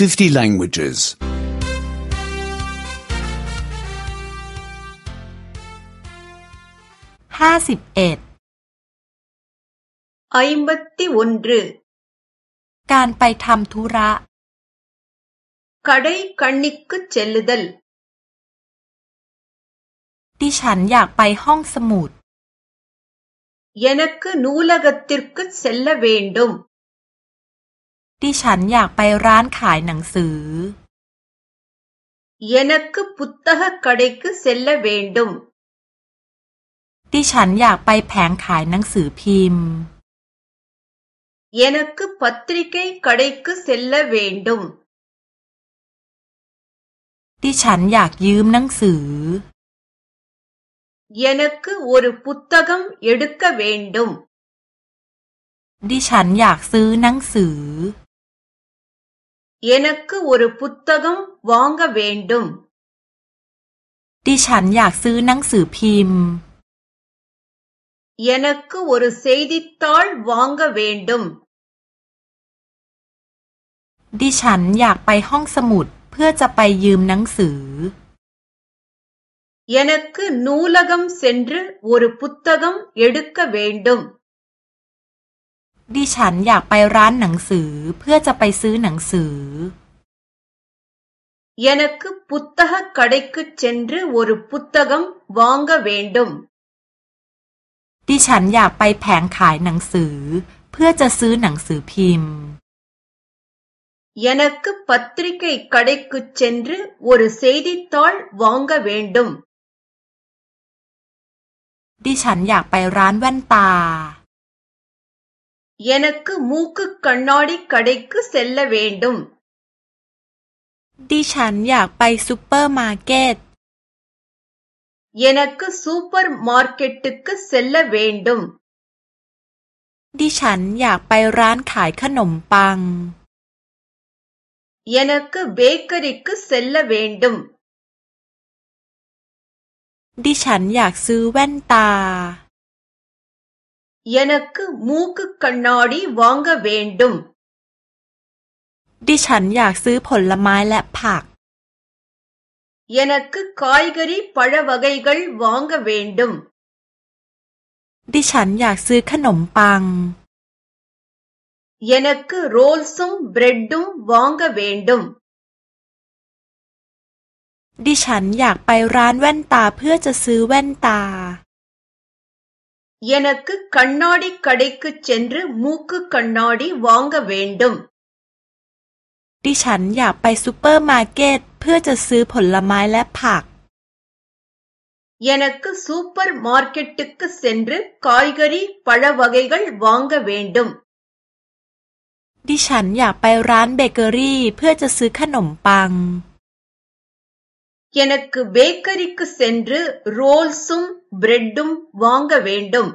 50 languages. 51 51การไปทำธุระ கடை கண்ணிக்குச் செல்லுதல் ดิฉันอยากไปห้องสมุด எனக்கு நூலகத்திற்குச் செல்ல வேண்டும் ดิฉันอยากไปร้านขายหนังสือเยนักกปุตตะกระเดกเซลล์เวนดุมดิฉันอยากไปแผงขายหนังสือพิมพ์เยนักปัตริกัยกระเดกเซลล์เวนดุมดิฉันอยากยืมหนังสือเยนักกโอรุปุตตะกัมยดกกเวนดุมดิฉันอยากซื้อหนังสือ எனக்கு ஒரு புத்தகம் வாங்க வேண்டும் ดิฉันอยากซื้อหนังสือพิมพ์ எனக்கு ஒரு செய்தித்தாள் வாங்க வேண்டும் ดิฉันอยากไปห้องสมุดเพื่อจะไปยืมหนังสือ எனக்கு நூலகம் சென்று ஒரு புத்தகம் எடுக்க வேண்டும் ดิฉันอยากไปร้านหนังสือเพื่อจะไปซื้อหนังสือ எ ன นักพุทธะคด க กை க ்รுวெร் ற ு ஒ ர กังว்งก ம ் வ ா ங ்ดิฉันอยากไปแผงขายหนังสือเพื่อจะซื้อหนังสือพิมพ์ยานักปัต்ริกி க ைด ட ை க ் க ு ச ெร் ற ுด ர ทอร ய ் த ி த ் த ா ள ் வ ดิฉันอยากไปร้านแว่นตา எனக்கு மூக்குக் கண்ணாடிக் கடைக்கு செல்ல வேண்டும் ดิฉันอยากไปซูเปอร์มาร์เก็ต எனக்கு சூப்பர் மார்க்கெட்டுக்கு செல்ல வேண்டும் ดิฉันอยากไปร้านขายขนมปัง எனக்கு பேக்கரிக்கு செல்ல வேண்டும் ดิฉันอยากซื้อแว่นตา எனக்கு மூக்குக் கண்ணாடி வாங்க வேண்டும் ดิฉันอยากซื้อผลไม้และผัก எனக்கு காய்கறி பழ வகைகள் வாங்க வேண்டும் ดิฉันอยากซื้อขนมปัง எனக்கு ரோல்ஸும் பிரெட்டும் வாங்க வேண்டும் ดิฉันอยากไปร้านแว่นตาเพื่อจะซื้อแว่นตา எனக்கு கண்ணாடி கடைக்கு சென்று மூக்கு கண்ணாடி வாங்க வேண்டும் ดิฉันอยากไปซูเปอร์มาร์เก็ตเพื่อจะซื้อผลไม้และผักยานักซูเปอร์มาร์เก็ตติก์ก์เซนร์กอยกรีปลาวากิกลวางกเวนดุมดิฉันอยากไปร้านเบเกอรี่เพื่อจะซื้อขนมปัง எனக்கு பேக்கரிக்கு சென்று ரோல்ஸும் பிரெட்டும் வாங்க வேண்டும்.